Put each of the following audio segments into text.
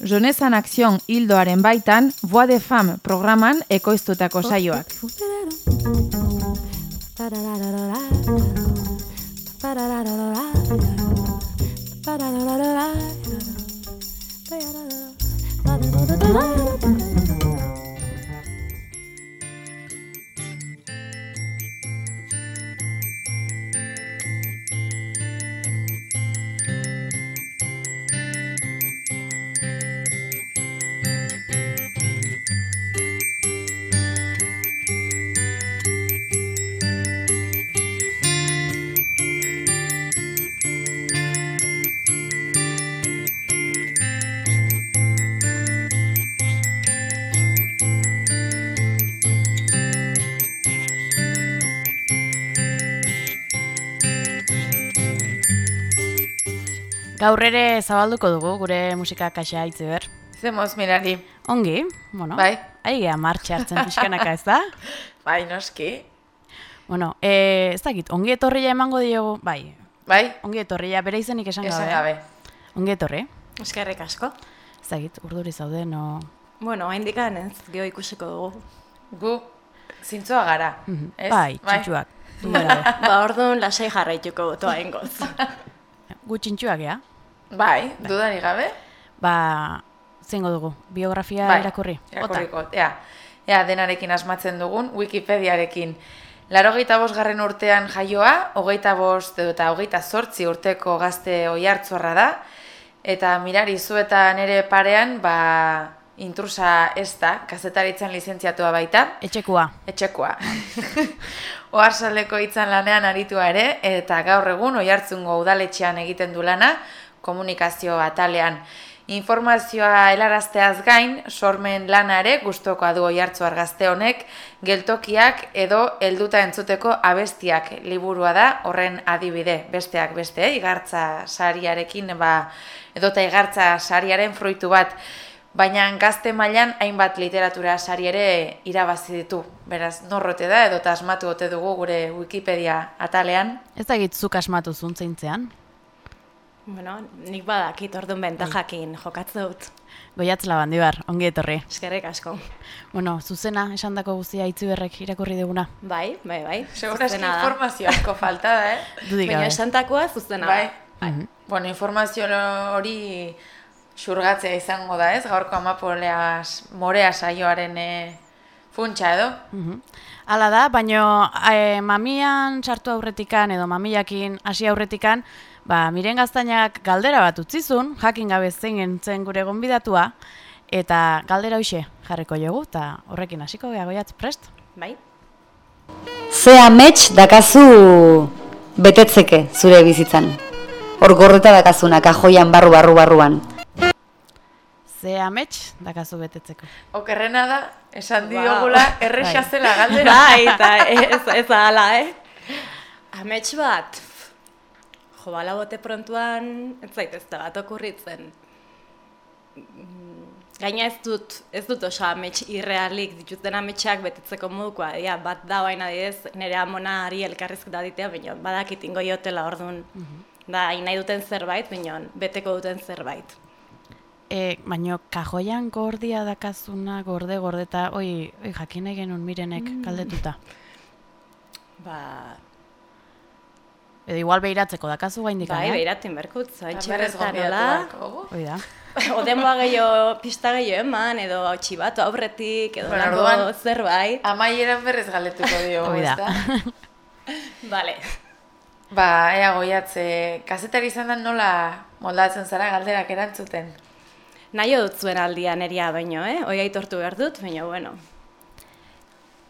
En Action hildoaren baitan, Voix de Femme programan ekoiztutako saioak. Gaur ere zabalduko dugu gure musika kaxa ber. Zemoz, mirari. Ongi, bueno. Bai. Aigea martxe hartzen pixkanaka ez da? Bai, noski. Bueno, e, ez dakit, ongi etorria emango diogu, bai. Bai? Ongi etorria, bere izenik esan gabe. Esan gabe. Ongi etorri. Eskerrik asko. Ez dakit, urduri zaude, no... Bueno, hain dikan ez, geho ikusiko dugu. Gu, zintzoa gara. Mhm. Ez? Bai, txintxuak. ba, orduan lasai jarraituko gotoa ingoz. Gu txintxuak, ea? Bai, dudari gabe. Ba, zengo dugu, biografia Bai, irakurri. Irakurriko, ea. Ea, denarekin asmatzen dugun, Wikipediarekin. Larogeita bost garren urtean jaioa, hogeita bost eta hogeita zortzi urteko gazte oihartzorra da, eta mirari zu eta nere parean, ba, intrusa ez da, kazetaritzen lizentziatua baita. Etxekua. Etxekoa. Oarsaleko itzan lanean aritua ere, eta gaur egun oihartzungo udaletxean egiten du lana, komunikazio atalean. Informazioa helarazteaz gain, sormen lana ere gustokoa du oihartzu argazte honek, geltokiak edo helduta entzuteko abestiak liburua da, horren adibide, besteak beste, eh? igartza sariarekin, ba, edota igartza sariaren fruitu bat, baina gazte mailan hainbat literatura sari ere irabazi ditu. Beraz, norrote da, edo asmatu ote dugu gure Wikipedia atalean. Ez dakit zuk asmatu zuntzeintzean. Bueno, nik badakit orduan bentajakin jokatze dut. Goiatz labandibar, ongi etorri. Eskerrik asko. Bueno, zuzena, esan dako guztia itziberrek irakurri duguna. Bai, bai, bai. Segurazki informazio asko falta da, eh? Dudik Baina gabe. esantakoa zuzena Bai. da. Bueno, informazio hori xurgatzea izango da, ez? Gaurko amapoleaz morea saioaren e, funtsa edo. Mhm. Hala da, baino e, mamian sartu aurretikan edo mamiakin hasi aurretikan, ba, miren gaztainak galdera bat utzizun, jakin gabe zein gentzen gure gonbidatua, eta galdera hoxe jarriko jogu, eta horrekin hasiko geha goiatz prest. Bai. Ze amets dakazu betetzeke zure bizitzan. Hor gorreta dakazuna, kajoian barru barru barruan. Ze amets dakazu betetzeko. Okerrena da, esan Wow. diogula, erresa Bai. zela galdera. Bai, eta ez, ez ala, eh? Amets bat, jo, bala bote prontuan, ez zait ez da bat okurritzen. Mm, Gaina ez dut, ez dut oso amets irrealik dituzten ametsak betetzeko modukoa. Ja, bat da baina adidez, nire amonari elkarrizketa ditea, baina badakit ingo jotela orduan. Da, hain nahi duten zerbait, baina beteko duten zerbait. E, baino kajoian gordia dakazuna, gorde, gordeta, oi, oi jakin nahi genuen mirenek galdetuta. Ba, Edo igual behiratzeko dakazu gaindik, bai, eh? behiratzen berkut, beharko dugu. Hoi da. Odenboa gehiago, pista gehiago eman, edo txibatu aurretik, edo Bueno, zerbait. Amaieran berrez galetuko da. ezta? Vale. Ba, ea goiatze, kazetari izan da nola moldatzen zara galderak erantzuten. Nahi dut zuen aldian eria baino, eh? Hoi aitortu behar dut, baina, bueno.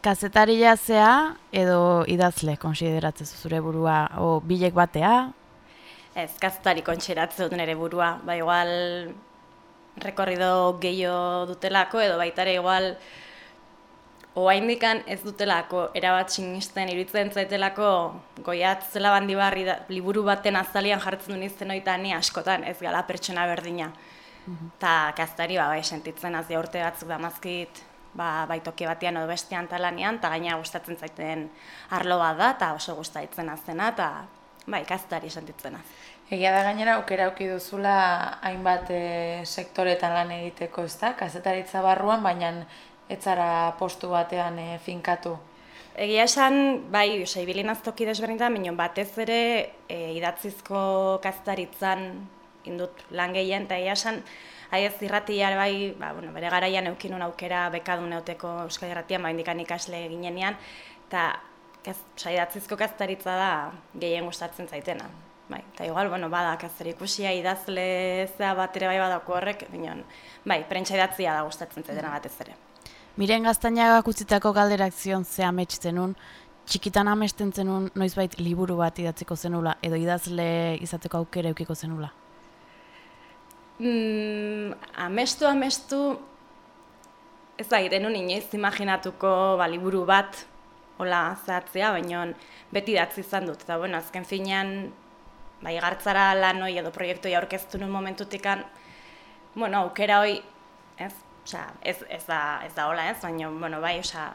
Kazetaria zea edo idazle konsideratzen zure burua, o bilek batea, Ez, kazetari kontxeratzen dut nire burua. Ba, igual, rekorrido gehiago dutelako, edo baita ere igual, oaindikan ez dutelako erabat sinisten iruditzen zaitelako goiatz zela bandibarri da, liburu baten azalian jartzen duen izten oita ni askotan ez gala pertsona berdina. Ta kaztari ba, bai, sentitzen az urte batzuk damazkit ba, bai toki batean edo bestean talanean, eta gaina gustatzen zaiten arlo bat da, eta oso gustatzen azena, eta bai, kaztari sentitzen az. Egia da gainera aukera auki duzula hainbat e, sektoretan lan egiteko, ez da? Kazetaritza barruan, baina ez zara postu batean e, finkatu. Egia esan, bai, ose, ibilinaz toki desberdinetan, minon batez ere e, idatzizko kaztaritzan indut lan gehien, eta egia esan, haiez irratia bai, ba, bueno, bere garaian eukinun aukera bekadun neuteko Euskal Irratian, ba, indikan ikasle ginenean, eta oza, idatzizko kaztaritza da gehien gustatzen zaitena. Bai, eta igual, bueno, bada, kaztari ikusia idazle zea bat ere bai badako horrek, minon, bai, prentsa idatzia da gustatzen zaitena batez ere. Miren gaztainagak utzitako galderak zion ze amets zenun, txikitan amesten zenun noizbait liburu bat idatzeko zenula, edo idazle izateko aukera eukiko zenula? Mm, amestu, amestu, ez da, irenun inoiz imaginatuko ba, liburu bat, hola, zahatzea, baina beti datzi izan dut. Eta, bueno, azken finean, bai, gartzara lan hoi edo proiektoi aurkeztu nun momentutikan, bueno, aukera hoi, ez, Osea, ez, ez, da, ez da hola ez, baina, bueno, bai, osea,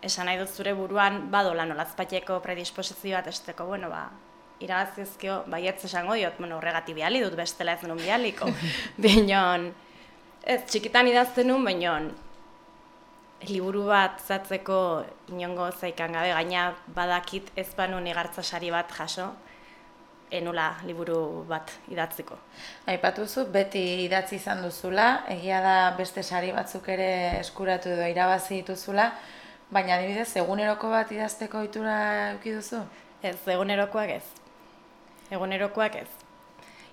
esan nahi dut zure buruan, badola nolazpateko predisposizio bat esteko, bueno, ba, irabazizkio, bai ez esango diot, bueno, horregati biali dut bestela ez nun bialiko. Binon, ez, txikitan idazten nun, baina, liburu bat zatzeko inongo zaikan gabe, gaina badakit ez banun igartza sari bat jaso, enula liburu bat idatziko. Aipatuzu beti idatzi izan duzula, egia da beste sari batzuk ere eskuratu edo irabazi dituzula, baina adibidez eguneroko bat idazteko ohitura eduki duzu? Ez, egunerokoak ez. Egunerokoak ez.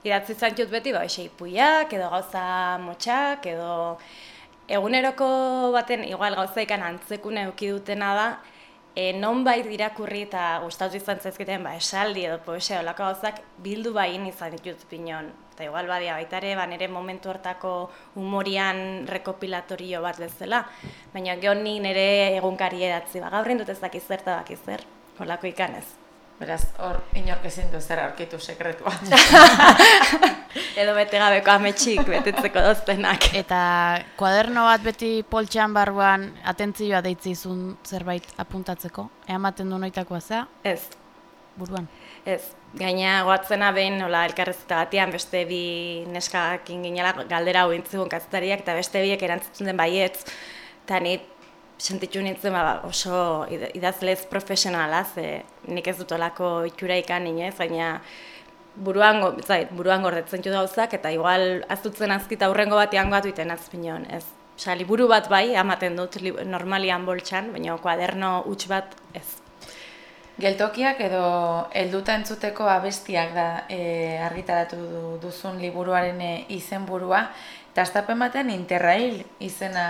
Idatzi izan jut beti, ba, ipuiak, edo gauza motxak, edo eguneroko baten, igual gauza ikan antzekune eduki dutena da, e, non bai irakurri eta gustatu izan zaizkiten ba, esaldi edo poesia olako gauzak bildu bain izan ditut pinon. Eta igual badia baita ere, ba, nire momentu hortako humorian rekopilatorio bat bezala. Baina geho ni nire egunkari edatzi, ba, gaur dut ez dakiz zer eta dakiz zer, olako ikanez. Beraz, hor, inork ezin du zer aurkitu sekretua. Edo bete gabeko ametxik betetzeko doztenak. Eta kuaderno bat beti poltxean barruan atentzioa deitzi izun zerbait apuntatzeko? Eamaten du noitakoa zea? Ez. Buruan? Ez. Gaina goatzena behin, hola, elkarrezeta batean, beste bi neskakin ginela galdera hau intzigun kazetariak, eta beste biek erantzuten den baietz, eta ni sentitu nintzen ba, oso idazlez profesionala, ze nik ez dut olako itxura ikan inez, baina buruan, zait, buruan gordetzen du gauzak, eta igual aztutzen azkita aurrengo batean gatu iten azpinon, ez. Osa, liburu bat bai, amaten dut normalian boltsan, baina kuaderno huts bat ez. Geltokiak edo helduta entzuteko abestiak da e, argitaratu duzun liburuaren e, izenburua, eta estapen batean interrail izena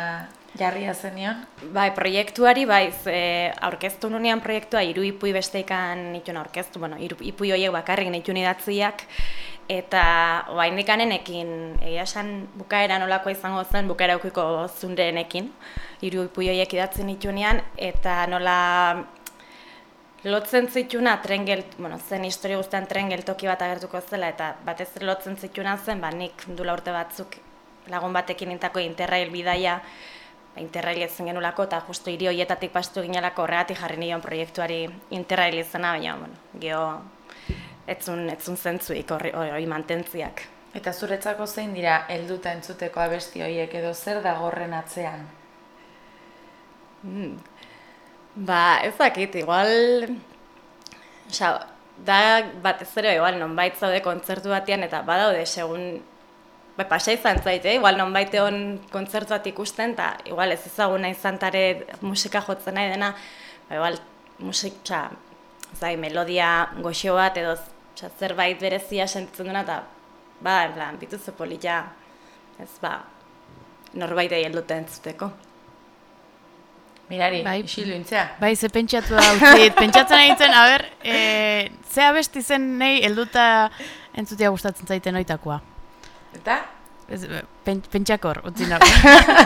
jarria zenion? Bai, proiektuari, bai, e, aurkeztu nunean proiektua, hiru ipui besteikan nituen aurkeztu, bueno, hiru ipui horiek bakarrik nituen idatziak, eta oa indikanenekin, egia esan bukaera nolako izango zen, bukaera eukiko zundeenekin, hiru ipui horiek idatzen nituenean, eta nola lotzen zituna tren bueno, zen historia guztian tren geltoki bat agertuko zela, eta batez lotzen zituna zen, ba, nik dula urte batzuk lagun batekin intako interrail bidaia, interrail zen genulako, eta justu hiri horietatik pastu ginelako horregatik jarri nion proiektuari interrail izena, baina, bueno, geho, etzun, etzun zentzuik hori mantentziak. Eta zuretzako zein dira helduta entzuteko abesti horiek edo zer da gorren atzean? Mm. Ba, ez dakit, igual... Osa, da bat ez ere, igual, non zaude kontzertu batean, eta badaude, segun Ba, pasa izan zaite, eh? igual non baite hon kontzertuat ikusten, eta igual ez ezaguna izan tare musika jotzen nahi dena, ba, igual musik, txa, zai, melodia goxo bat, edo txa, zerbait berezia sentitzen duna, eta ba, en plan, bituzu polita, ez ba, norbait egin dute entzuteko. Mirari, bai, isilu intzea. Bai, ze pentsatu da, utzit, pentsatzen zen, a ber, e, ze abesti zen nahi helduta entzutia gustatzen zaiten oitakoa. Eta? Ez, pen, pentsakor, utzi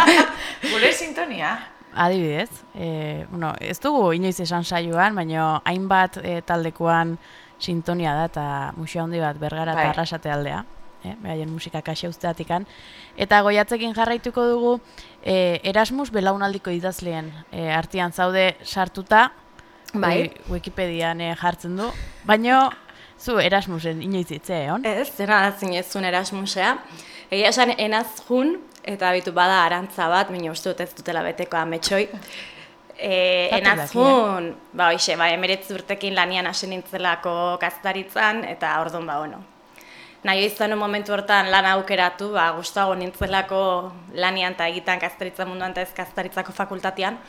Gure sintonia? Adibidez, e, bueno, ez dugu inoiz esan saioan, baina hainbat e, taldekoan sintonia da eta musio handi bat bergara eta bai. arrasate aldea. E, Beraien musika kaxe usteatikan. Eta goiatzekin jarraituko dugu e, Erasmus belaunaldiko idazleen e, artian zaude sartuta, bai. Wikipedian e, jartzen du. Baina Zu Erasmusen inoiz hitze, hon? Ez, zena da zinezun Erasmusea. Egia esan enaz jun, eta bitu bada arantza bat, baina uste dut ez dutela beteko ametsoi. E, enaz daki, jun, ba hoxe, ba, emeretz urtekin lanian hasi nintzelako gaztaritzan, eta orduan ba, bueno. Nahi izan momentu hortan lan aukeratu, ba, gustago nintzelako lanian eta egitan gaztaritza munduan eta ez gaztaritzako fakultatean.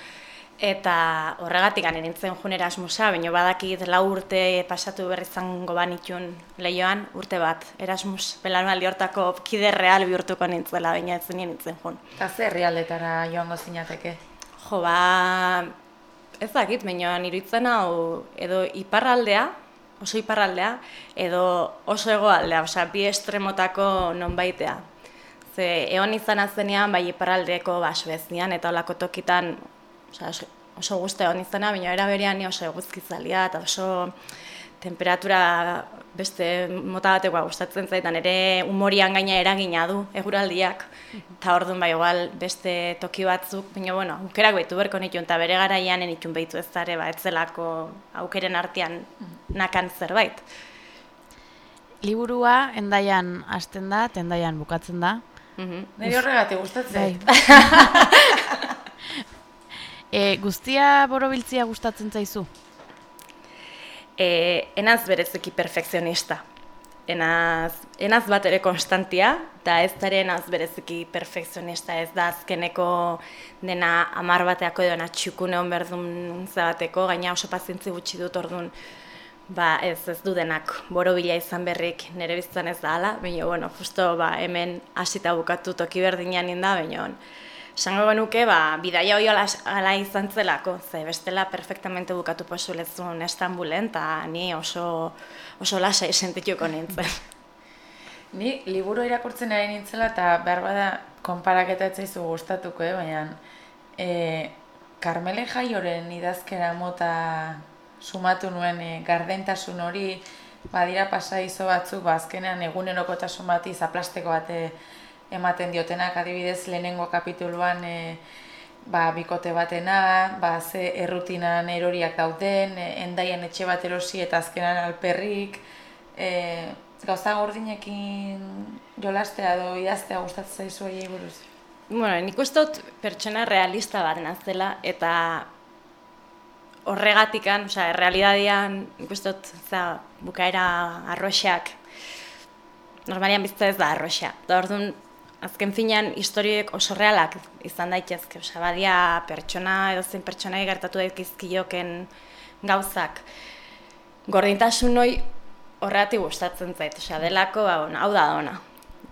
Eta horregatik gane nintzen jun Erasmusa, baina badakit lau urte pasatu berri izango banitun lehioan, urte bat, Erasmus belaunaldi hortako kide real bihurtuko nintzela, baina ez nien nintzen jun. Eta ze herrialdetara joango zinateke? Jo, ba, ez dakit, baina iruditzen hau edo iparraldea, oso iparraldea, edo oso hegoaldea, osea, bi estremotako nonbaitea. Ze, egon izan azenean, bai iparraldeko basbezian, eta olako tokitan, osea, oso, guzti egon izana, baina era berean ni oso eguzkizalia, eta oso temperatura beste mota batekoa gustatzen zaitan ere umorian gaina eragina du eguraldiak eta orduan bai igual beste toki batzuk baina bueno aukerak baitu berko nituen eta bere garaian enitun baitu ez zare ba etzelako aukeren artean nakan zerbait Liburua endaian hasten da, endaian bukatzen da. Mhm. Niri horregatik gustatzen. E, guztia borobiltzia gustatzen zaizu? e, enaz berezeki perfekzionista. Enaz, enaz bat ere konstantia, eta ez dara enaz berezeki perfekzionista, ez da azkeneko dena amar bateako edo natxukune hon berdun zabateko, gaina oso pazientzi gutxi dut orduan, ba ez ez du denak borobila izan berrik nire biztan ez da hala, baina bueno, justo ba, hemen hasita bukatu toki berdinean inda, baina esango genuke, ba, bidaia hori ala, ala izan zelako, ze bestela perfectamente bukatu posulezun Istanbulen, eta ni oso, oso lasai sentituko nintzen. Ni liburu irakurtzen ari nintzela eta behar bada konparaketa ez zaizu gustatuko, eh? baina e, Carmele Jaioren idazkera mota sumatu nuen e, gardentasun hori badira pasaizo batzuk, ba, azkenean egunerokotasun bati zaplasteko bate ematen diotenak adibidez lehenengo kapituluan e, ba, bikote batena, ba, ze errutinan eroriak dauden, e, endaian etxe bat erosi eta azkenan alperrik, e, gauza gordinekin jolastea edo idaztea gustatzen zaizu horiei buruz. Bueno, nik uste dut pertsona realista bat nazela, eta horregatikan, osea, errealitatean, nik uste dut, za, bukaera arroxak, normalian bizta ez da arroxa. Da orduan, azken finean, historiek oso realak izan daitezke, osea, badia pertsona, edo zein pertsona gertatu daitezkioken gauzak. Gordintasun hoi horregatik gustatzen zait, osea, delako, ba, bueno, hau da ona.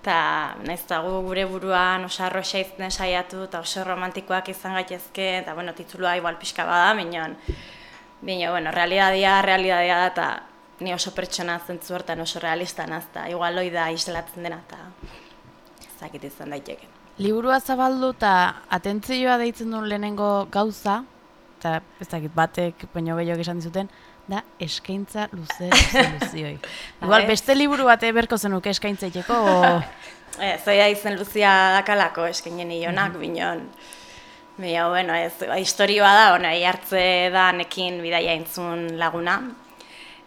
Eta nahiz eta gu gure buruan oso arroxa izaten saiatu eta oso romantikoak izan gaitezke, eta bueno, titulua igual pixka bada, minon, Bino, bueno, realitatea, realitatea da, eta ni oso pertsona zentzu hortan oso realista nazta, igual hoi da islatzen dena, eta zakit izan daiteke. Liburua zabaldu eta atentzioa deitzen duen lehenengo gauza, eta ez dakit batek baino gehiago esan dizuten, da eskaintza luze soluzioi. Igual beste liburu bate berko zenuke eskaintzaiteko, o... Ez, zoia izen Luzia dakalako eskainen ionak, mm binon. Baina, bueno, ez, historioa da, ona, hartze da nekin bidaia intzun laguna.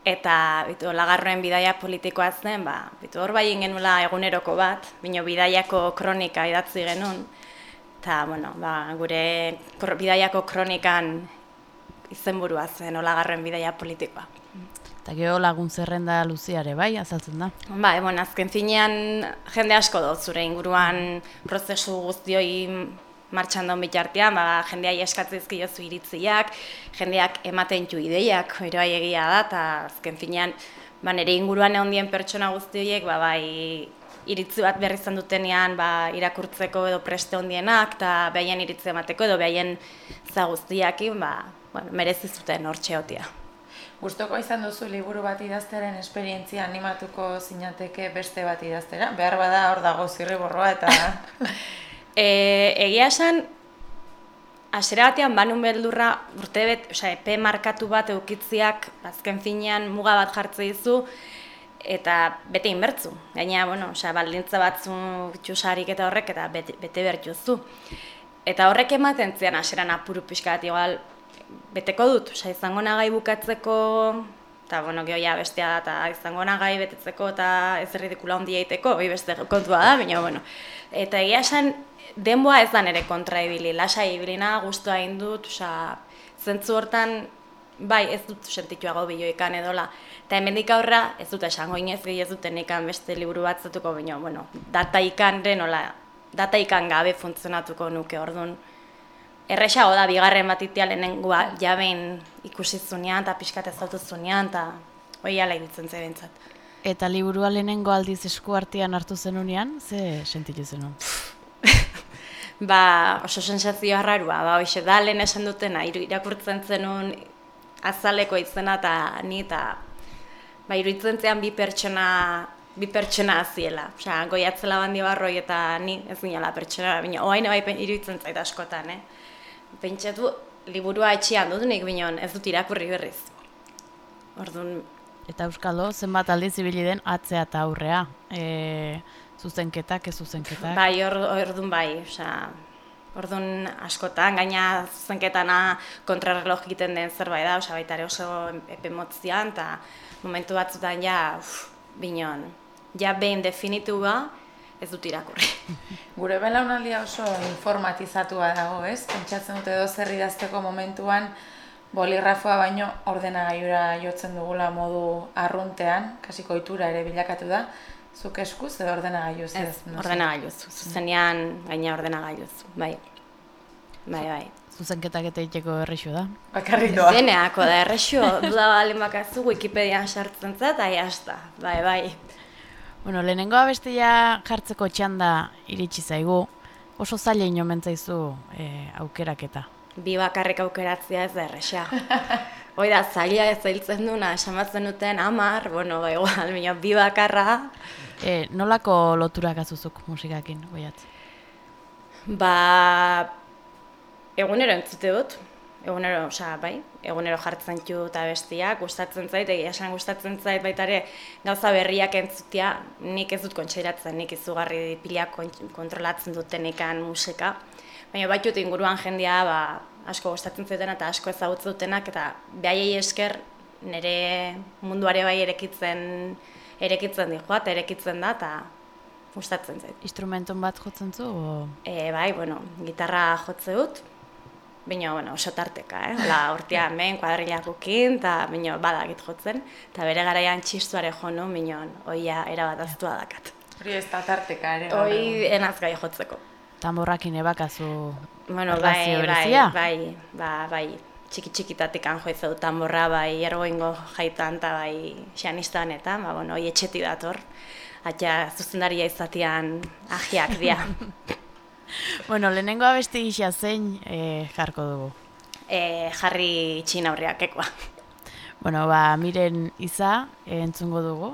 Eta, bitu, lagarroen bidaia politikoa zen, ba, bitu, hor bai genula eguneroko bat, bino bidaiako kronika idatzi genuen. Eta, bueno, ba, gure kro, bidaiako kronikan izenburua zen, olagarroen bidaia politikoa. Eta gero lagun zerrenda luziare, bai, azaltzen da. Ba, e, bueno, azken finean jende asko dut zure inguruan prozesu guztioi martxan daun bitartean, ba, jendeai eskatzezki jozu iritziak, jendeak ematen ju ideiak, bai egia da, eta azken finean, ba, nire inguruan egon pertsona guzti horiek, ba, bai, iritzi bat berri izan dutenean ba, irakurtzeko edo preste ondienak, eta behaien iritzi emateko edo behaien za guztiakin, ba, bueno, merezi zuten hortxe hotia. Gustoko izan duzu liburu bat idaztearen esperientzia animatuko zinateke beste bat idaztera? Behar bada hor dago zirriborroa eta... E, egia esan, Asera batean banun beldurra urte bet, oza, epe markatu bat eukitziak azken finean muga bat jartze dizu eta bete inbertzu. Gaina, bueno, oza, baldintza batzu txusarik eta horrek eta bete, bete bertzuzu. Eta horrek ematen zian aseran apuru pixka bat igual beteko dut, oza, izango nagai bukatzeko eta bueno, geho ja bestea da, eta izango nagai betetzeko eta ez erridikula hondi eiteko, hoi beste kontua da, baina bueno. Eta egia esan, denboa ez da nere kontra ibili, lasai ibilina, guztua indut, osea, zentzu hortan, bai, ez dut sentituago biloikan edola. Eta hemendik aurra, ez dut esango inez gehi ez duten ikan beste liburu bat zatuko, baina, bueno, data ikan nola, data ikan gabe funtzionatuko nuke orduan. Erresago da, bigarren bat itia lehenengoa jabein ikusi zunean, eta pixkat ez zautu zunean, eta hoi ala irutzen zebentzat. Eta liburua lehenengo aldiz esku artean hartu zenunean, ze sentitu zenun? Ba, oso sensazio harrarua, ba, hoxe, da lehen esan dutena, irakurtzen zenun azaleko izena eta ni eta ba, iruditzen zean bi pertsona bi pertsona aziela. Osea, goiatzela bandi barroi eta ni ez ginela pertsona, baina oain bai iruditzen zait askotan, eh? Pentsatu, liburua etxean dut nik binon, ez dut irakurri berriz. Orduan, Eta Euskalo, zenbat aldiz ibili den atzea eta aurrea. E, zuzenketak, ez zuzenketak. Bai, or, orduan bai, osea, orduan askotan, gaina zuzenketana kontrarreloj egiten den zerbait da, osea, baita ere oso epe motzian, eta momentu batzutan ja, uf, binon, ja behin definitua, ez dut irakurri. Gure belaunaldia oso informatizatua dago, ez? Pentsatzen dute edo zer idazteko momentuan boligrafoa baino ordenagailura jotzen dugula modu arruntean, kasi koitura ere bilakatu da. Zuk eskuz edo ordenagailuz ez? Ez, ordenagailuz, zuzenean gaina ordenagailuz, bai. Bai, bai. Zuzenketak eta iteko errexu da. Bakarrik doa. Deneako da, errexo, duda balen bakazu Wikipedian sartzen zat, ahi hasta, bai, bai. Bueno, lehenengo abestia jartzeko txanda iritsi zaigu, oso zaila inomentzaizu e, aukeraketa. bi bakarrik aukeratzea ez da erresa. Hoi da, zaila ez zailtzen duna, esamatzen duten amar, bueno, ba, igual, baina bi bakarra, E, nolako loturak azuzuk musikakin, goiat? ba, egunero entzute dut, egunero, osea, bai, egunero jartzen du eta bestiak, gustatzen zait, egia esan gustatzen zait baita ere gauza berriak entzutea, nik ez dut kontseiratzen, nik izugarri kont- kontrolatzen dutenekan musika, baina baitut inguruan jendea, ba, asko gustatzen zutena eta asko ezagutzen dutenak, eta behaiei esker nire munduare bai erekitzen, erekitzen dihoa, eta erekitzen da, eta gustatzen zait. Instrumenton bat jotzen zu? O... E, bai, bueno, gitarra jotze dut, baina, bueno, oso tarteka, eh? La hortia hemen kuadrilak ukin, eta baina badakit jotzen, eta bere garaian txistuare jo nu, baina oia erabat aztua dakat. Hori ez da tarteka ere. Hoi enaz gai jotzeko. Tamborrakin ebakazu Bueno, bai, bai, bai, ba, bai, txiki txikitatik anjo ez dut tamborra, bai, ergoingo jaitan, eta bai, xanistan eta, ba, bueno, hoi etxeti dator. Atia, zuzendaria izatian ahiak dia. Bueno, lehenengo abesti gisa zein e, jarko dugu. e, jarri txin aurriak ekoa. Bueno, ba, miren iza eh, entzungo dugu,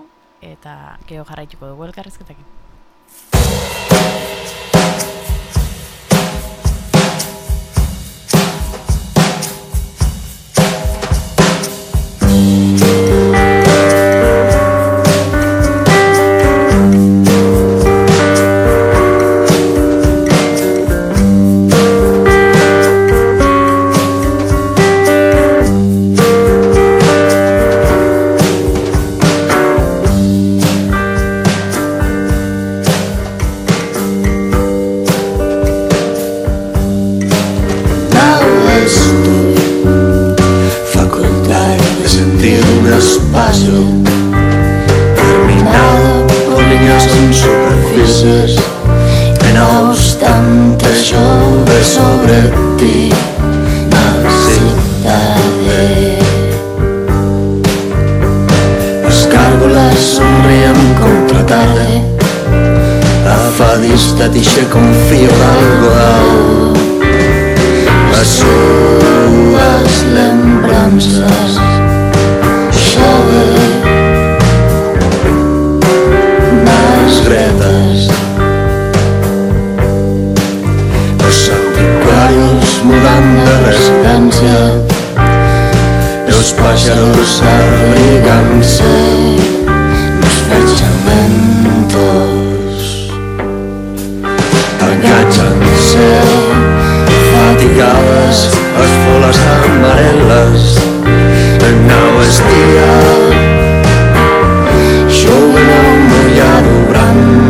eta geho jarraituko dugu elkarrezketakin. en superfícies que no obstant això ve sobre ti la ciutadà Escàrboles somrien contra tarde afadista tixe confio d'algo d'algo les sues lembrances secretas Els santuaris mudant de residència Els pàgeros arrigant-se, els fetxamentos. Engatxant-se Fatigades les foles amarel·les, en nou estia Juguen a Thank you.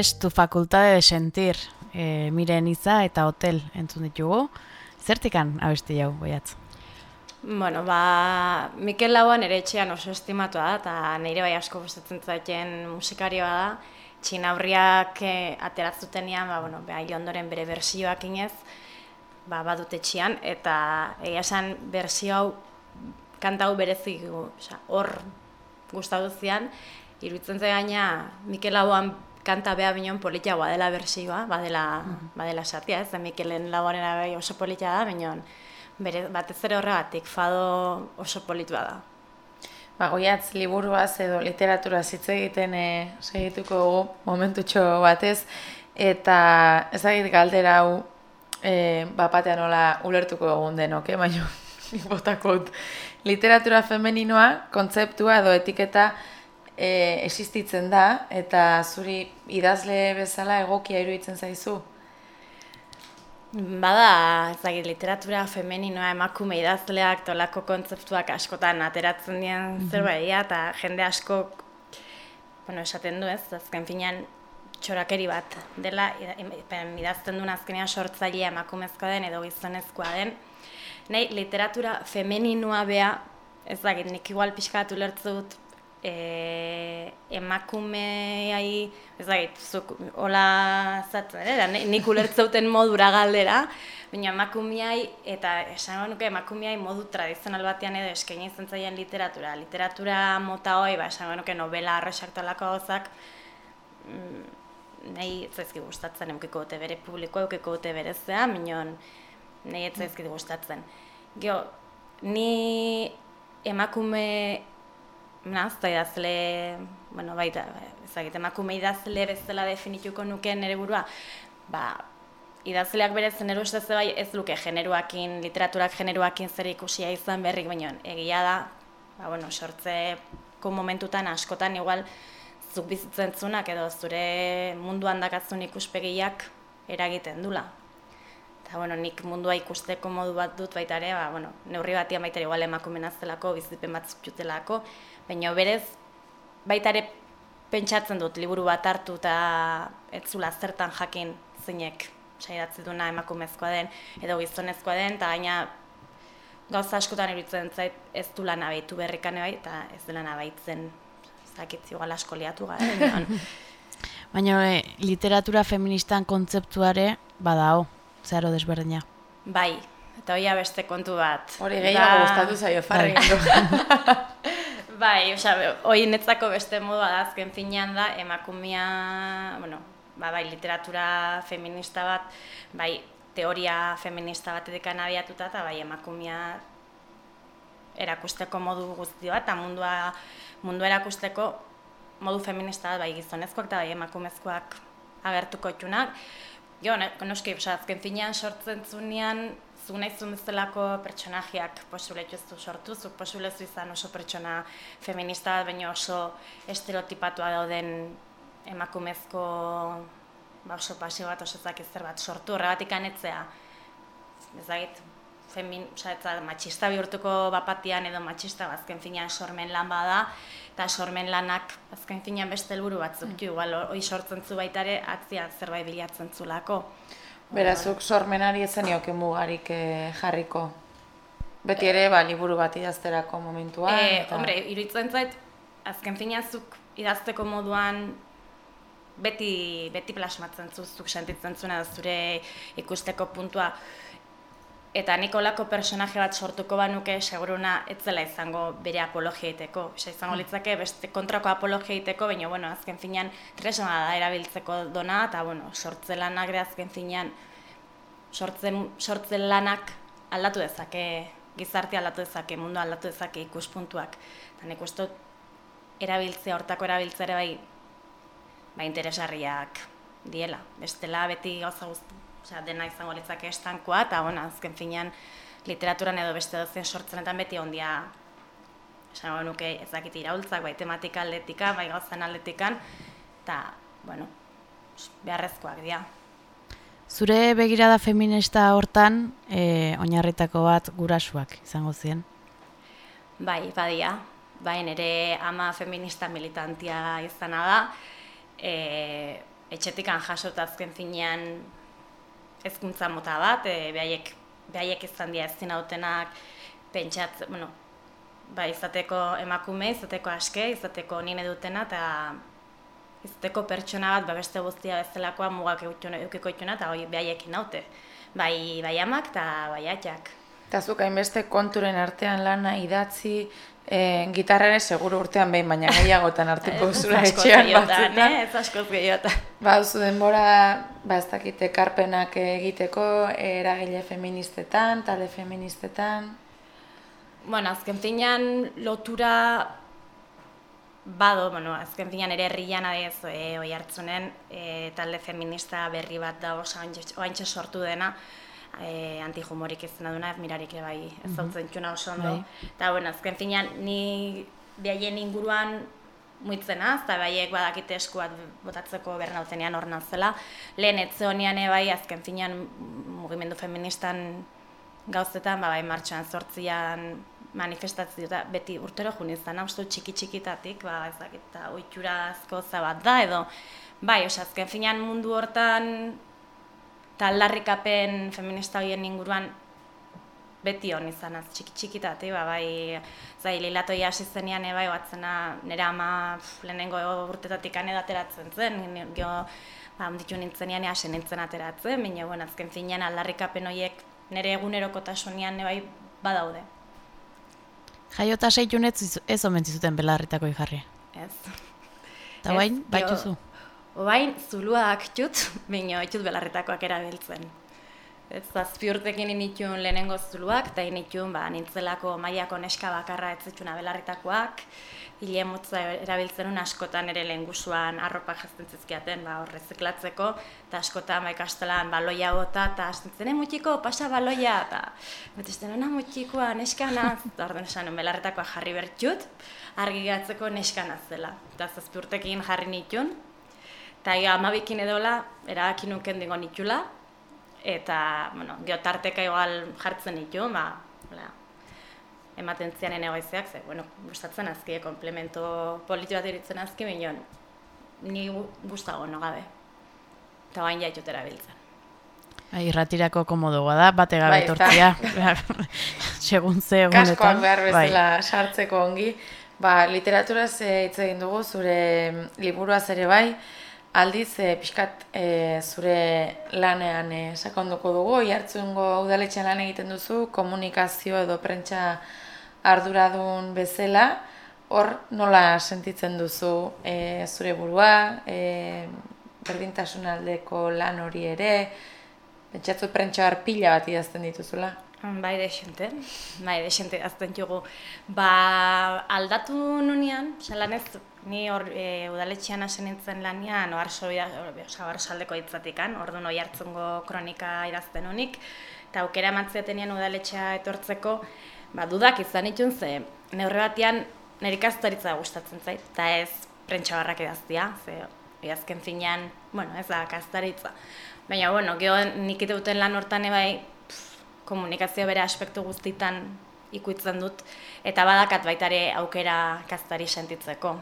Es tu facultade de sentir, e, miren iza eta hotel entzun ditugu. Zertikan abesti jau, boiatz? Bueno, ba, Mikel Lauan ere etxean oso estimatua da, eta nire bai asko gustatzen zaiten musikarioa da. Txinaurriak eh, aterazutenean, ba, bueno, beha ondoren bere bersioak inez, ba, badut etxean, eta egia esan bersio hau, kanta hau berezik, osea, hor gustatu zian, iruditzen ze gaina Mikel Lauan kanta beha bineon politiagoa dela bersioa, badela, badela sartia, ez, Mikelen Lauaren bai oso politia da, bineon, bere, batez ere horregatik, fado oso politua da. Ba, goiatz, liburuaz edo literatura hitz egiten e, segituko dugu momentutxo batez, eta ezagit galdera hau e, bapatean nola ulertuko egun denok, eh? baina nik botako dut. literatura femeninoa, kontzeptua edo etiketa e, existitzen da, eta zuri idazle bezala egokia iruditzen zaizu? Bada, ezagit, literatura femeninoa emakume idazleak tolako kontzeptuak askotan ateratzen dien mm zerbait, eta jende asko, bueno, esaten du ez, azken finean txorakeri bat dela, idazten duen azkenean sortzailea emakumezkoa den edo gizonezkoa den. Nei, literatura femeninoa bea, ez dakit, nik igual pixkatu lertzu dut e, emakumeai, ez da, zuk, hola zatzen, eh? nik ulertzeuten modura galdera, baina emakumeai, eta esango nuke emakumeai modu tradizional batean edo eskaini izan zaien literatura. Literatura mota hoi, ba, esango nuke novela arrexartolako gauzak, mm, nahi zaizki gustatzen, eukiko dute bere publiko, eukiko dute bere zea, minon nahi zaizki gustatzen. Gio, ni emakume nazta idazle, bueno, baita, ezagite, emakume idazle bezala definituko nuke nere burua, ba, idazleak bere zeneru ustez bai ez luke generuakin, literaturak generuakin zer ikusia izan berrik, baina egia da, ba, bueno, sortzeko momentutan askotan igual zuk bizitzen zunak edo zure munduan dakatzun ikuspegiak eragiten dula. Eta, bueno, nik mundua ikusteko modu bat dut baita ere, ba, bueno, neurri batian baita ere igual emakumen aztelako, bizipen bat jutelako, baina berez baita ere pentsatzen dut liburu bat hartu eta ez zula zertan jakin zeinek saiatzen duna emakumezkoa den edo gizonezkoa den eta gaina gauza askotan iruditzen zait ez du lan abaitu berrikan bai eta ez dela abaitzen zakit igual asko liatu gara Baina e, literatura feministan kontzeptuare badao, zeharo desberdina. Bai, eta hoia beste kontu bat. Hori gehiago gustatu zaio farri. Bai, osea, hoi netzako beste modua da, azken finean da, emakumia, bueno, ba, bai, literatura feminista bat, bai, teoria feminista bat edekan abiatuta, eta bai, emakumia erakusteko modu guzti bat, eta mundua, mundu erakusteko modu feminista bat, bai, gizonezkoak eta bai, emakumezkoak agertuko txunak. Jo, noski, azken finean sortzen zunean, zu nahi zuen bezalako pertsonajiak posible du sortu, zuk posible izan oso pertsona feminista bat, baina oso estereotipatua dauden emakumezko ba oso pasio bat, oso zer bat sortu, horregatik anetzea, ez dagit, femin, oza, matxista bihurtuko bapatian edo matxista, azken finean sormen lan bada, eta sormen lanak azken finean beste helburu batzuk, mm. igual, hori sortzen zu baitare, atzian zerbait bilatzen zulako. Berazuk sormenari ezen nioke mugarik eh, jarriko. Beti ere, ba, liburu bat idazterako momentua. E, eta... Hombre, iruditzen zait, azken finazuk idazteko moduan beti, beti plasmatzen zuzuk sentitzen zuena zure ikusteko puntua. Eta Nikolako personaje bat sortuko banuke, seguruna ez zela izango bere apologia iteko. Osa, izango mm. litzake beste kontrako apologia iteko, baina, bueno, azken finean, tresna da erabiltzeko dona, eta, bueno, sortze lanak azken finean, sortzen, sortzen lanak aldatu dezake, gizarte aldatu dezake, mundu aldatu dezake ikuspuntuak. Eta nik uste erabiltzea, hortako erabiltzea ere bai, bai interesarriak diela. Bestela beti gauza guztu osea, dena izango litzake estankoa, eta bueno, azken finean literaturan edo beste dozen sortzenetan beti ondia esan nuke ez dakit iraultzak, bai tematika atletika, bai gauzen atletikan, eta, bueno, beharrezkoak dira. Zure begirada feminista hortan, e, oinarritako bat gurasuak izango ziren? Bai, badia. Bai, nire ama feminista militantia izana da. e, etxetikan jasota azken finean ezkuntza mota bat, e, behaiek, behaiek izan dira ez zinautenak, pentsat, bueno, ba, izateko emakume, izateko aske, izateko nine dutena, eta izateko pertsona bat, ba, beste guztia bezalakoa mugak eukiko ituna, eta hoi behaiekin naute. Bai, bai amak eta bai atxak. Eta zuk hainbeste konturen artean lana idatzi, e, gitarraren seguru urtean behin, baina gehiagotan artiko zura etxean batzutan. Eh? Ez askoz gehiotan. Ba, zu denbora, ba, ez dakite, karpenak egiteko, eragile feministetan, talde feministetan. Bueno, azken finean lotura bado, bueno, azken finean ere herrian adez e, oi hartzunen e, talde feminista berri bat da oaintxe sortu dena, e, antihumorik ez duna, mirarik ere bai ez zautzen mm -hmm. oso ondo. Eta, bai. bueno, azken finean, ni behaien inguruan muitzena, eta baiek badakite esku bat botatzeko bernautenean hor nazela. Lehen etze honian bai, azken finean mugimendu feministan gauzetan, ba, bai, martxoan sortzian manifestazio da, beti urtero jun izan, hau txiki txikitatik, ba, ezakit, eta oitxura zabat da, edo, bai, osazken finean mundu hortan eta aldarrikapen feminista horien inguruan beti hon izan az, txiki txikitati, ba, bai, zai, lilatoi hasi zenean ebai, batzena, nera ama lehenengo urtetatik anedateratzen zen, geho, ba, onditu nintzenean hasi nintzen ateratzen, baina, bueno, azken finean aldarrikapen horiek nire egunerokotasunean ebai badaude. Jaiota seitun ez omentzizuten belarritako ikarri? Ez. Eta bain, baituzu? Oain, zuluak txut, baina txut belarretakoak erabiltzen. Ez zazpi urtekin initun lehenengo zuluak, eta initun ba, nintzelako maiako neska bakarra ez zituna belarretakoak, hile mutza erabiltzen un askotan ere lehen guzuan arropak jazten zizkiaten, ba, horreziklatzeko, eta askotan ba, ikastelan baloia bota, eta astentzen, mutiko, pasa baloia, eta betizten, ona mutikoa, neskana, eta orduan esan, belarretakoa jarri bertxut, argi gatzeko neskana zela. Eta zazpi urtekin jarri nitun, Eta ja, amabikin edola, erabaki nuken dingo nitula, eta, bueno, geotarteka igual jartzen nitu, ba, hola, ematen zianen egoizeak, ze, bueno, gustatzen azki, komplemento politu bat iritzen azki, minion, ni gustago no gabe. Eta bain jaitutera biltzen. Bai, irratirako komodoa da, bate gabe bai, tortzia, segun ze egunetan. Kaskoak behar bai. bezala sartzeko ongi. Ba, literaturaz hitz egin dugu, zure liburuaz ere bai, Aldiz, e, pixkat e, zure lanean e, sakonduko dugu, jartzungo udaletxean lan egiten duzu, komunikazio edo prentsa arduradun bezala, hor nola sentitzen duzu e, zure burua, e, berdintasun aldeko lan hori ere, pentsatzu prentsa pila bat idazten dituzula? Bai, desente, bai, desente, azten jugu. Ba, aldatu nunean, zelan ez, ni hor e, udaletxean hasi nintzen lanian, ohar saldeko hitzatikan, ordu noi hartzungo kronika idazten honik, eta aukera ematzeatenean udaletxea etortzeko, ba, dudak izan itun ze, neurre batean nire kastaritza gustatzen zait, eta ez prentsa barrak idaztia, ze, idazken zinean, bueno, ez da kastaritza. Baina, bueno, geho nik duten lan hortan ebai, komunikazio bere aspektu guztitan ikuitzen dut, eta badakat baitare aukera kastari sentitzeko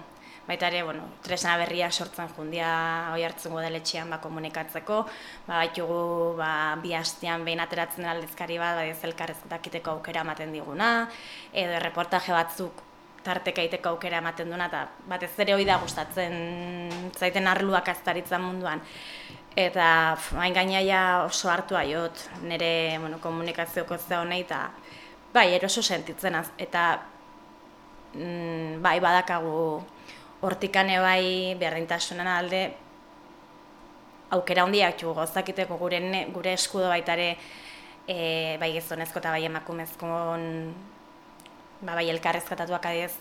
baita ere, bueno, tresna berria sortzen jundia oi hartzen godeletxean ba, komunikatzeko, ba, baitugu ba, bi hastean behin ateratzen den aldizkari bat, ba, ez elkarrezketakiteko aukera ematen diguna, edo erreportaje batzuk tarteka egiteko aukera ematen duna, eta batez ere hori da gustatzen zaiten arluak aztaritzen munduan. Eta hain gainaia oso hartu aiot, nire bueno, komunikazioko zea honei, eta bai, eroso sentitzen, eta mm, bai badakagu hortikane bai berdintasunan alde aukera handiak txu gozakiteko gure, gure eskudo baitare e, bai gizonezko eta bai emakumezkon ba, bai elkarrezkatatuak adiez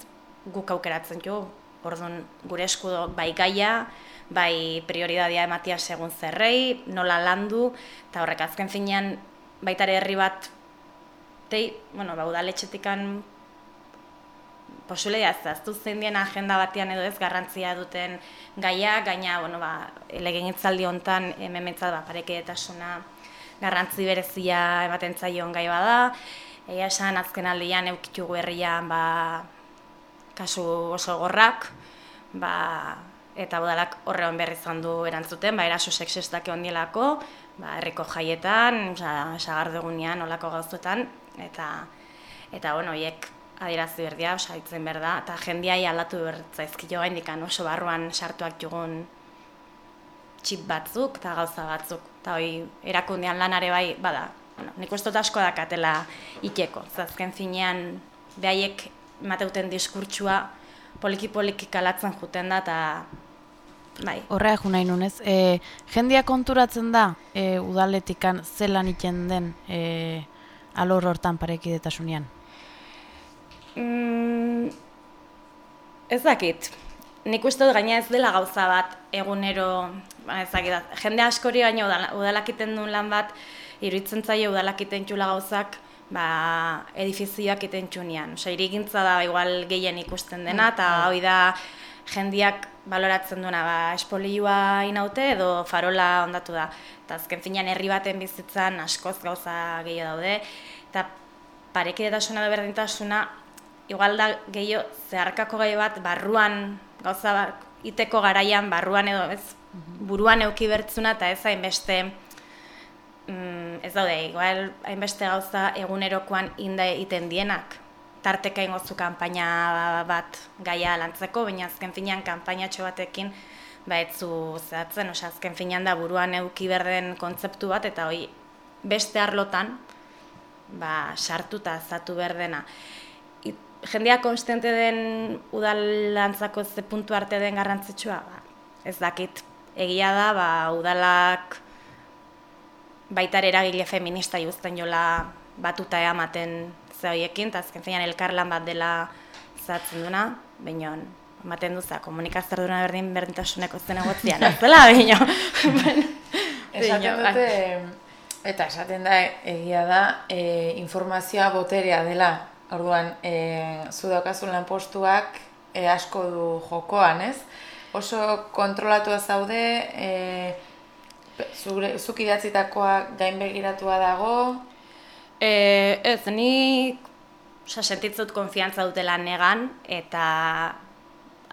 guk aukeratzen txu orduan gure eskudo bai gaia bai prioridadia ematia segun zerrei, nola landu eta horrek azken finean baitare herri bat tei, bueno, ba, udaletxetikan posible azaztu zein dien agenda batean edo ez garrantzia duten gaia, gaina, bueno, ba, elegin itzaldi honetan, ememetzat, ba, parekeetasuna garrantzi berezia ematen zaion gai bada, egia esan azken aldian eukitugu herrian, ba, kasu oso gorrak, ba, eta udalak horrean berri izan du erantzuten, ba, eraso sexistak egon dielako, ba, herriko jaietan, oza, sagardegunean, olako gauzuetan, eta, eta bueno, hiek adierazi berdia, oza, itzen berda, eta jendiai aldatu bertzaizkio gaindikan oso barruan sartuak jugun txip batzuk eta gauza batzuk. Eta hoi, erakundean lanare bai, bada, bueno, nik uste asko dakatela ikeko. Zazken finean, behaiek mateuten diskurtsua poliki-poliki kalatzen juten da, eta bai. Horrea jo nahi nunez, e, jendia konturatzen da e, udaletikan zelan iten den e, alor hortan parekidetasunean? Mm, ez dakit. Nik uste dut gaina ez dela gauza bat egunero, ba, ez dakit, jende askori baina udala- udalakiten duen lan bat, iruditzen zaio udalakiten txula gauzak, ba, edifizioak iten txunean. Osa, irigintza da igual gehien ikusten dena, eta hoi da jendiak baloratzen duena, ba, espoliua inaute edo farola ondatu da. Eta azken finean herri baten bizitzan askoz gauza gehiago daude, eta parekidetasuna da berdintasuna, igual da gehiago zeharkako gai bat barruan gauza bat iteko garaian barruan edo ez buruan euki bertzuna eta ez hainbeste mm, ez daude, igual hainbeste gauza egunerokoan inda egiten dienak. Tarteka ingozu kanpaina bat gaia lantzeko, baina azken finean kanpainatxo batekin ba ez zu zehatzen, osea azken finean da buruan euki berden kontzeptu bat eta hoi beste arlotan ba, sartuta zatu behar dena. I, jendea konstante den udalantzako ze puntu arte den garrantzitsua, ba, ez dakit. Egia da, ba, udalak baitar eragile feminista juzten jola batuta ematen ze hoiekin, eta azken finean elkarlan bat dela zatzen duna, baina ematen duza, komunikazio duna berdin berdintasuneko zen egotzian, ez dela, baina... Esaten dute, eta esaten da, egia da, e, informazioa boterea dela. Orduan, e, zu daukazun lanpostuak e, asko du jokoan, ez? Oso kontrolatua zaude, e, zure, zuk idatzitakoa gain begiratua dago, E, ez, nik oza, sentitzut konfiantza dutela negan eta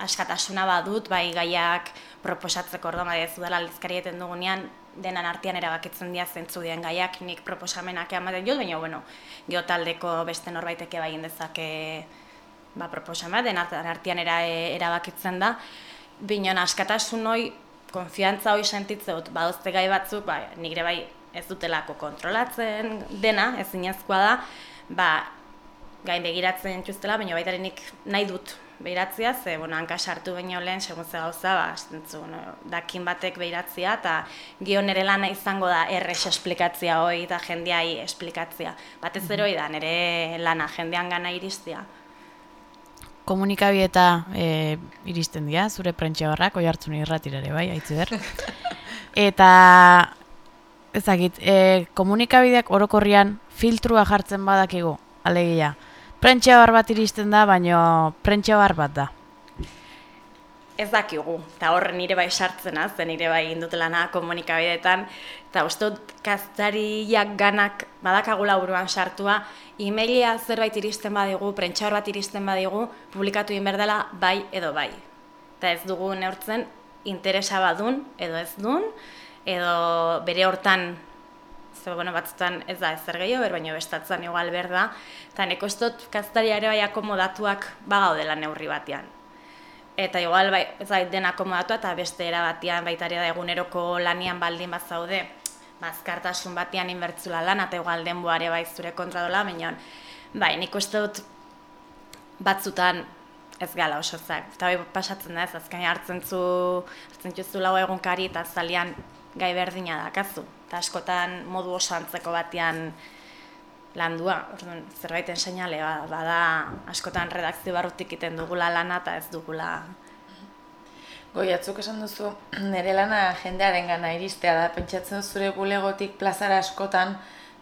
askatasuna badut, bai gaiak proposatzeko orduan bai ez udala aldizkarieten dugunean denan artean erabakitzen dira zentzu dien gaiak, nik proposamenak ematen jut, baina, bueno, geotaldeko beste norbaiteke bai dezake ba, proposamen, den artean era, erabakitzen da, Binen askatasun hoi, konfiantza hoi sentitzen dut, badozte gai batzuk, ba, nire bai ez dutelako kontrolatzen dena, ez inazkoa da, ba, gain begiratzen txuztela, baina baita nik nahi dut behiratzia, ze, bueno, hanka sartu baino lehen, segun ze gauza, ba, estentzu, bueno, dakin batek behiratzia, eta gio nire lana izango da errex esplikatzia hoi, eta jendeai esplikatzia. Batez ero da, nire lana jendean gana iristia. Komunikabieta e, iristen dira, zure prentxe barrak, oi hartzun irratirare bai, aitziber. Eta, ezagit, e, komunikabideak orokorrian filtrua jartzen badakigu, alegia. Prentxe bar bat iristen da, baino prentxe bar bat da. ez dakigu, eta hor nire bai sartzen az, nire bai indut lana komunikabideetan, eta uste dut kaztariak ganak badakagula buruan sartua, emailia zerbait iristen badigu, prentxaur bat iristen badigu, publikatu egin behar dela bai edo bai. Eta ez dugu neurtzen interesa badun edo ez dun, edo bere hortan ze, bueno, batzutan ez da ezer gehiago, ber, baina bestatzen igual berda, eta neko ez dut kaztaria ere bai akomodatuak bagaudela neurri batean. Eta igual bai, ez bai dena akomodatua eta beste era batean baita ere da eguneroko lanian baldin bat zaude, bazkartasun batean inbertzula lan, eta igual denboare bai zure kontra dola, baina bai, nik uste dut batzutan ez gala oso zak. Eta bai pasatzen da ez, azken hartzen zu, hartzen zu lau egunkari eta zalian gai berdina dakazu. Eta askotan modu oso antzeko batean landua. Orduan, zerbaiten seinale ba- bada askotan redakzio barrutik iten dugula lana eta ez dugula. Goi, atzuk esan duzu, nire lana jendearen gana iristea da, pentsatzen zure bulegotik plazara askotan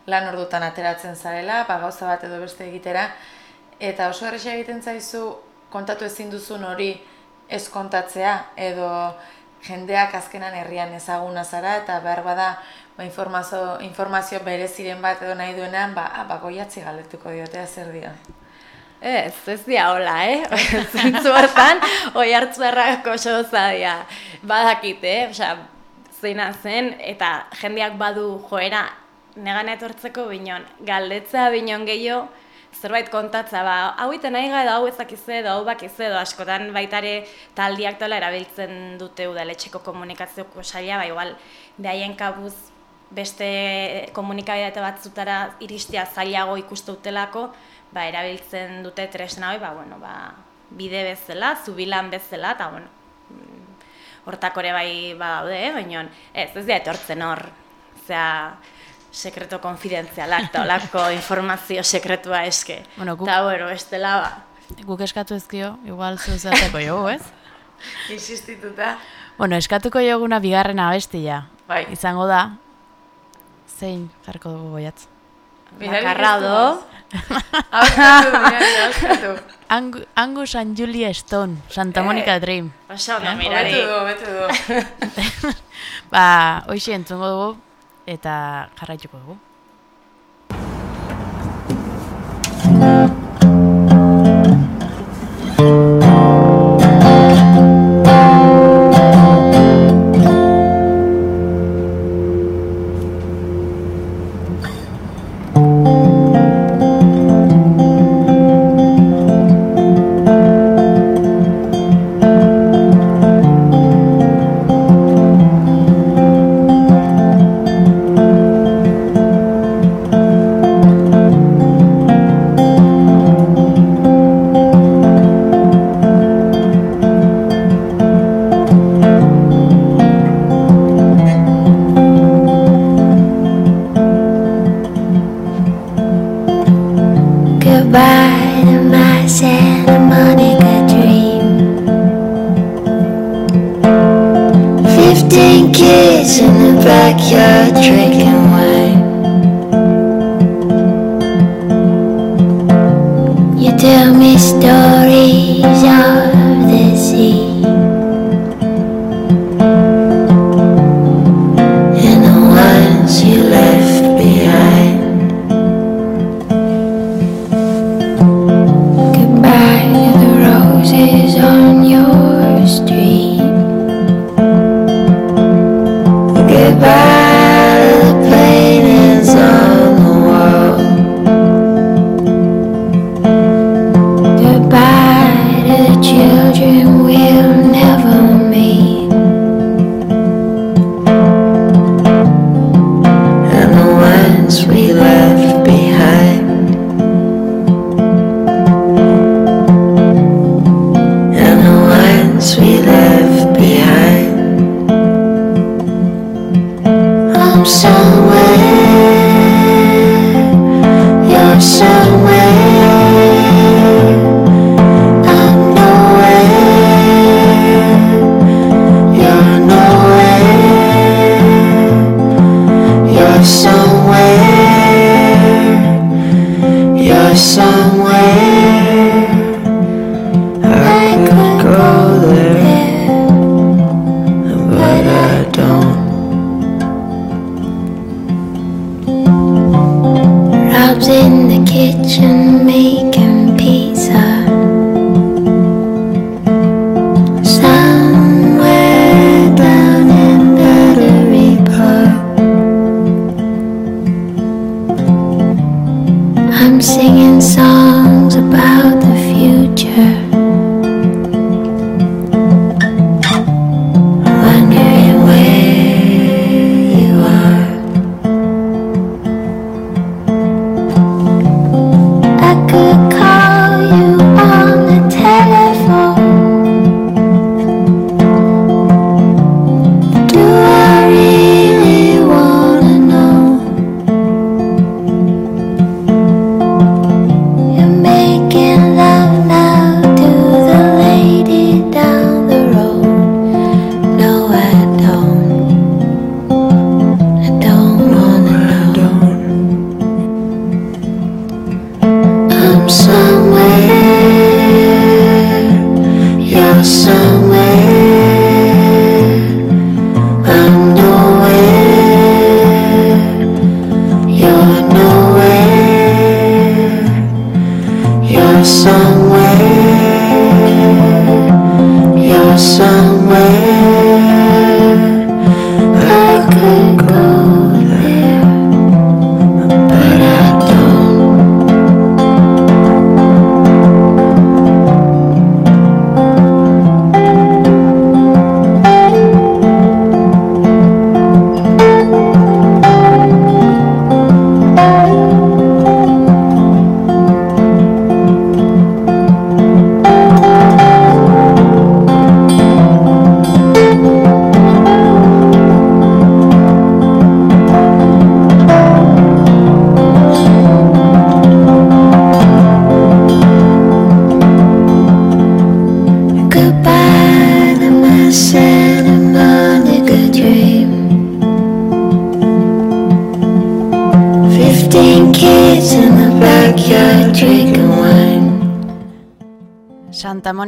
lan ordutan ateratzen zarela, ba, gauza bat edo beste egitera, eta oso erresa egiten zaizu kontatu ezin duzun hori ez kontatzea, edo jendeak azkenan herrian ezaguna zara, eta behar bada ba, informazio, informazio bereziren bat edo nahi duenean, ba, ah, ba goiatzi galdetuko diotea zer dio. Ez, ez dia hola, eh? Zentzu hortan, oi hartzu errako sozadia. Badakit, eh? Osa, zeina zen, eta jendeak badu joera negan etortzeko binon, galdetzea binon gehiago, zerbait kontatza, ba, hau iten nahi edo hau ezakize edo hau bakize edo askotan baitare taldiak tola erabiltzen dute udaletxeko komunikazioko saia, ba, igual, behaien kabuz beste komunikabidete batzutara iristea zailago ikustutelako, ba, erabiltzen dute tresna hoi, ba, bueno, ba, bide bezala, zubilan bezala, eta bueno, mm, hortakore bai badaude, eh? baina ez, ez da etortzen hor, zera, sekreto konfidentzialak, eta olako informazio sekretua eske. Bueno, guk- bueno, estela ba. Guk eskatu ezkio, igual zuzateko jogu, ez? Insistituta. Bueno, eskatuko joguna bigarren abestia. Bai. Izango da, zein jarko dugu goiatz. Mirari Bakarra ez du. do. Hauskatu, mirari, hauskatu. Ang Angus and Julia Stone, Santa Monica Dream. Oso, Eh? mirari. Hobetu du, hobetu du. Ba, hoxe entzungo dugu eta jarraituko dugu.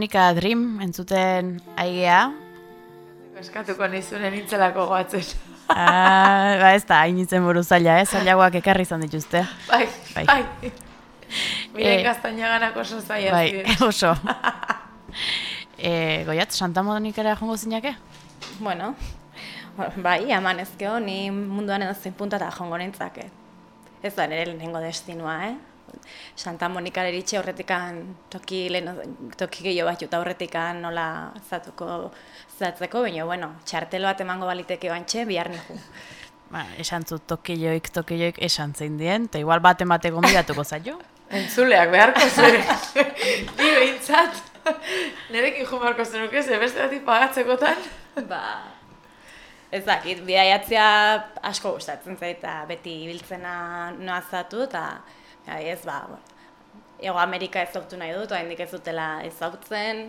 Monica Dream entzuten aigea. Eskatuko nizunen nintzelako goatzen. Ah, ba ez da, hainitzen buru zaila, eh? Zailagoak ekarri izan dituzte. bai, Bai. bai. Miren Eh, gaztainaganako oso zaila Bai, ziren. oso. e, goiat, Santa Monicara jongo zinake? Bueno, bai, aman ezkeo, ni munduan edo zein puntata jongo nintzake. Ez da nire lehenengo destinua, eh? Santa Monica eritxe horretikan toki, lehen, toki gehiago bat juta horretikan nola zatuko zatzeko, baina, bueno, txartelo bat emango baliteke bantxe, bihar nihu. Ba, esan zu tokilloik, tokilloik esan zein dien, eta igual bat emate gombidatuko zaio. Entzuleak beharko zen. Ni behintzat. Nerekin jo beharko zenuke, ze beste bati pagatzekotan. ba, ez dakit, bidaiatzea asko gustatzen zait, eta beti ibiltzena noazatu, eta ja, ez ba, Ego Amerika ezautu nahi dut, oraindik ez dutela ezautzen,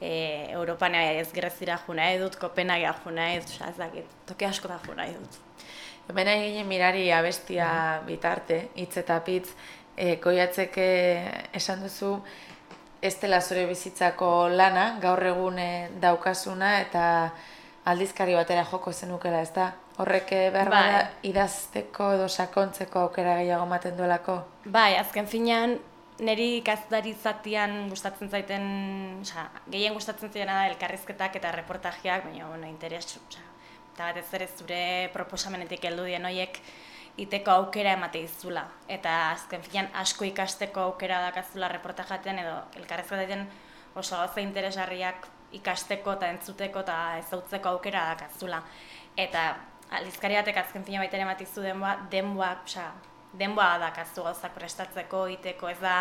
e, Europan ez Grezira jo nahi dut, Kopenhaga jo nahi dut, osea, ez dakit, toki asko da jo nahi dut. Hemen egin mirari abestia bitarte, hitz eta pitz, e, koiatzeke esan duzu, ez dela zure bizitzako lana, gaur egun eh, daukasuna, eta aldizkari batera joko zenukela, ez da? Horrek eh, behar Bai. bada idazteko edo sakontzeko aukera gehiago ematen duelako? Bai, azken finean, niri kazetari zatian gustatzen zaiten, osea, gehien gustatzen zaitena da elkarrizketak eta reportajeak, baina, bueno, interes, osea, eta batez ere zure proposamenetik heldu dien hoiek iteko aukera emate dizula. Eta azken finean asko ikasteko aukera dakazula reportajaten edo elkarrizketaten oso gauza interesgarriak ikasteko eta entzuteko eta ezautzeko aukera dakazula. Eta aldizkari batek azken fina baita ere matizu denboa, denboa, osea, denboa dakazu gauzak prestatzeko, iteko, ez da,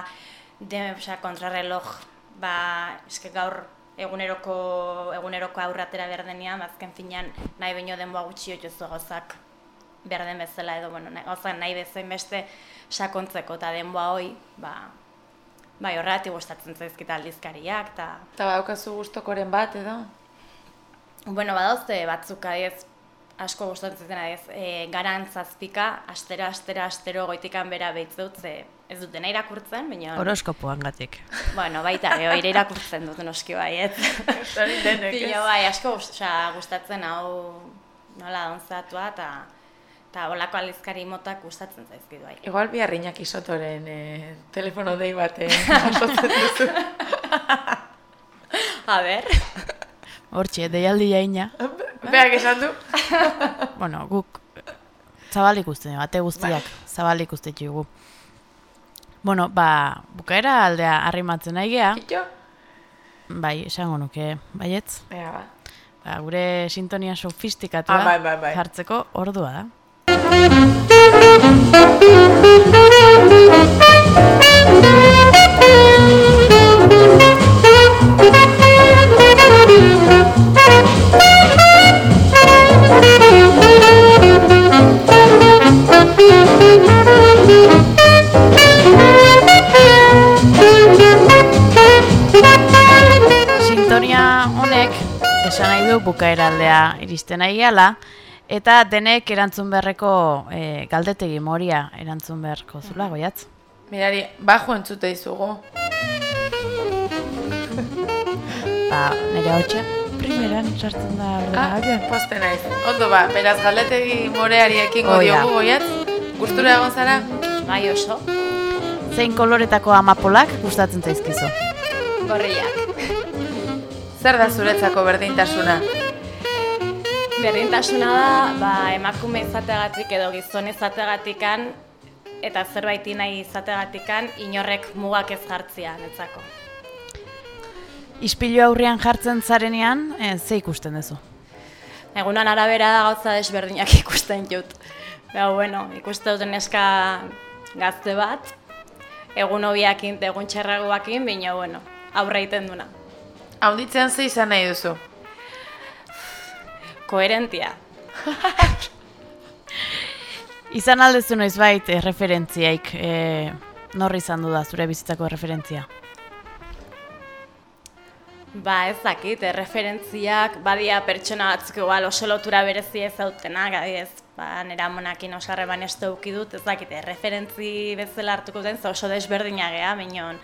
de, osea, kontrarreloj, ba, eske gaur eguneroko, eguneroko aurre atera behar denean, azken finean nahi baino denboa gutxi jotuzu gauzak behar den bezala edo, bueno, nahi, gauzak nahi bezain beste sakontzeko eta denboa hoi, ba, bai, horregatik gustatzen zaizkit aldizkariak, eta Eta badaukazu gustokoren bat, edo? Bueno, badauzte batzuk adiez, asko gustatzen adiez, e, garan zazpika, astero, astero, astero goitikan bera behitz ze ez dut dena irakurtzen, baina... Horoskopoan gatik. Bueno, baita, ere, oire irakurtzen dut noski bai, ez? Baina bai, asko osea, gustatzen hau nola donzatua, eta eta olako aldizkari motak gustatzen zaizkit bai. Igual bihar Iñaki Sotoren eh, telefono dei baten jasotzen duzu. A ber, Hortxe, deialdi jaina. Beak esan du. Bueno, guk zabalik uste, bate guztiak, zabalik uste dugu. Bueno, ba, bukaera aldea arrimatzen nahi gea, Kito? bai, esango nuke, baietz, Ea, ba. ba, gure sintonia sofistikatua Ah, bai, bai, bai. jartzeko ordua da. Sintonia bukaera aldea iristen nahi gala, eta denek erantzun beharreko e, galdetegi moria erantzun beharko zula, goiatz? Mirari, bajo entzute dizugu. Ba, nire hau primeran sartzen da Ah, poste naiz. Ondo ba, beraz galdetegi moreari ekingo Hoi da. diogu goiatz. Gustura egon zara? bai oso, Zein koloretako amapolak gustatzen zaizkizu? gorriak. Zer da zuretzako berdintasuna? Berdintasuna da, ba, emakume izateagatik edo gizon izateagatikan eta zerbaiti nahi izateagatikan inorrek mugak ez jartzia netzako. Ispilu aurrean jartzen zarenean, e, ze ikusten duzu? Egunan arabera da gauza desberdinak ikusten jut. Ba, bueno, ikuste dut neska gazte bat, egun hobiakin, egun txerragoakin, baina, bueno, aurre egiten duna. Haunditzean ze izan nahi duzu? Koherentia. Izan aldezu noizbait e, referentziaik, e, norri izan du da zure bizitzako referentzia? Ba, ez dakit, eh, referentziak badia pertsona batzuk igual oso lotura berezia ezautenak, adibidez, ba, nera monakin oso harreman ez dauki dut, ez dakit, eh, referentzi bezala hartuko den, oso desberdina gea, minon,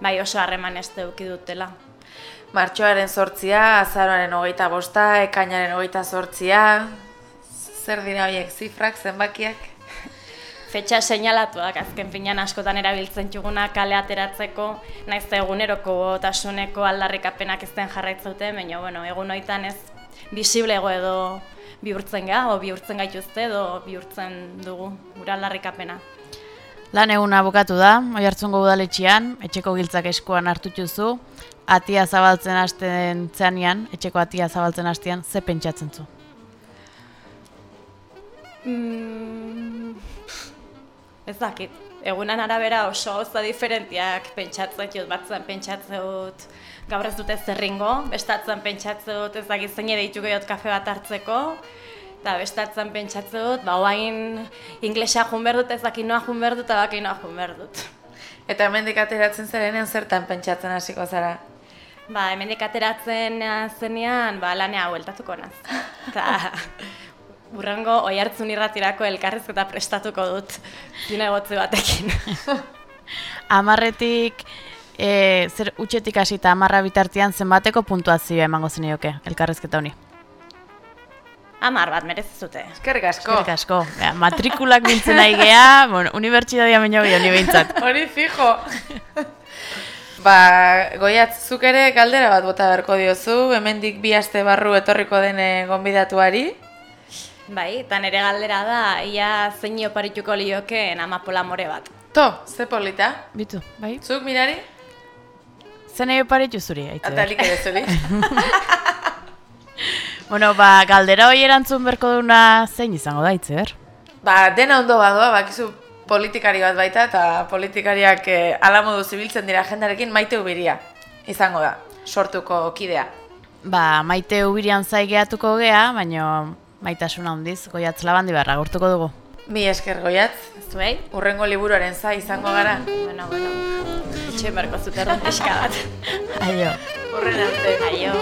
bai oso harreman ez dauki dutela. Martxoaren sortzia, azaroaren hogeita bosta, ekainaren hogeita sortzia, zer dira horiek zifrak, zenbakiak? Fetxa seinalatuak azken finean askotan erabiltzen txuguna kale ateratzeko, naiz eta eguneroko tasuneko aldarrikapenak ez den jarraitzaute, baina bueno, egun hoitan ez bisiblego edo bihurtzen ga, o bihurtzen gaituzte edo bihurtzen dugu gura aldarrikapena. Lan eguna bukatu da, oi hartzungo udaletxian, etxeko giltzak eskuan hartutuzu, atia zabaltzen hasten zeanian, etxeko atia zabaltzen hastean, ze pentsatzen zu? Mm, ez dakit, egunan arabera oso oso diferentiak pentsatzen dut, batzen pentsatzen dut gaur ez dute zerringo, bestatzen pentsatzen dut ez dakit zein deitu gehiot kafe bat hartzeko, eta bestatzen pentsatzen dut, ba oain inglesa jun behar dut, ez dakit noa jun behar dut, eta baki noa jun behar dut. Eta hemendik ateratzen zarenean zertan pentsatzen hasiko zara? Ba, hemendik ateratzen zenean, ba, lanea hueltatuko naz. Eta burrango oi hartzun irratirako elkarrizketa prestatuko dut zinegotze batekin. Amarretik, e, zer utxetik hasita amarra bitartean zenbateko puntuazioa emango zenioke elkarrezketa honi? Amar bat merezi zute. Eskerrik asko. Eskerrik asko. Bea, matrikulak biltzen nahi gea, bueno, unibertsitatea baino gehiago ni behintzat. Hori fijo. ba, goiatz, zuk ere galdera bat bota beharko diozu, hemendik bi aste barru etorriko dene gonbidatuari. Bai, eta nire galdera da, ia zein oparituko liokeen amapola more bat. To, ze polita. Bitu, bai? Zuk mirari? Zen nahi oparitu zuri, aitzi. Atalik ere zuri. Bueno, ba, galdera hori erantzun berko duna zein izango da, itzer? ba, dena ondo badoa, bakizu politikari bat baita, eta politikariak eh, ala modu zibiltzen dira jendarekin maite ubiria. Izango da, sortuko kidea. Ba, maite ubirian zai gehatuko gea, baino maitasuna handiz, goiatz labandi barra gurtuko dugu. Mi esker goiatz, Zuei? urrengo liburuaren za izango gara. Bueno, bueno. Etxe berko zuten eska bat. Aio. Horren arte. Aio.